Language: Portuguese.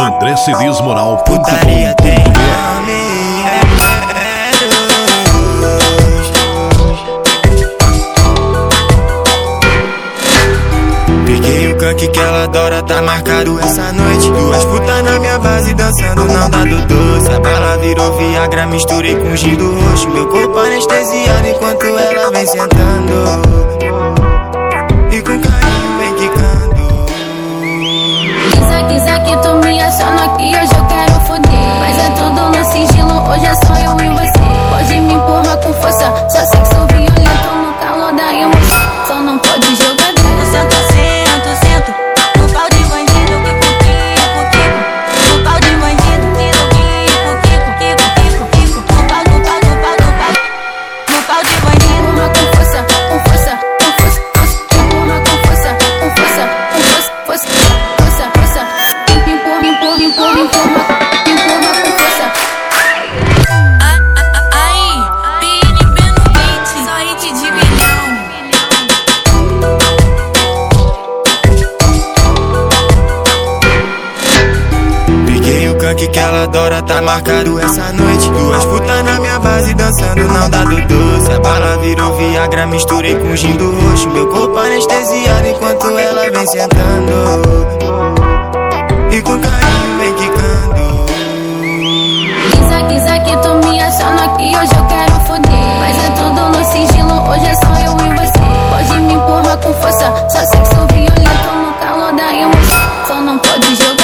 André Cedis Moral. Putaria tem nome. Peguei o canque que ela adora, tá marcado essa noite. Duas putas na minha base dançando, não dá do doce. A bala virou Viagra, misturei com gin do roxo. Meu corpo anestesiado enquanto ela vem sentando. funk que ela adora tá marcado essa noite. Duas putas na minha base dançando não dá do doce. A bala virou viagra, misturei com gin do roxo. Meu corpo anestesiado enquanto ela vem sentando. E com carinho vem quicando. Quisa, quisa que tu me aciona que hoje eu quero foder. Mas é tudo no sigilo, hoje é só eu e você. Pode me empurrar com força, só sexo violento no calor da emoção. Só não pode jogar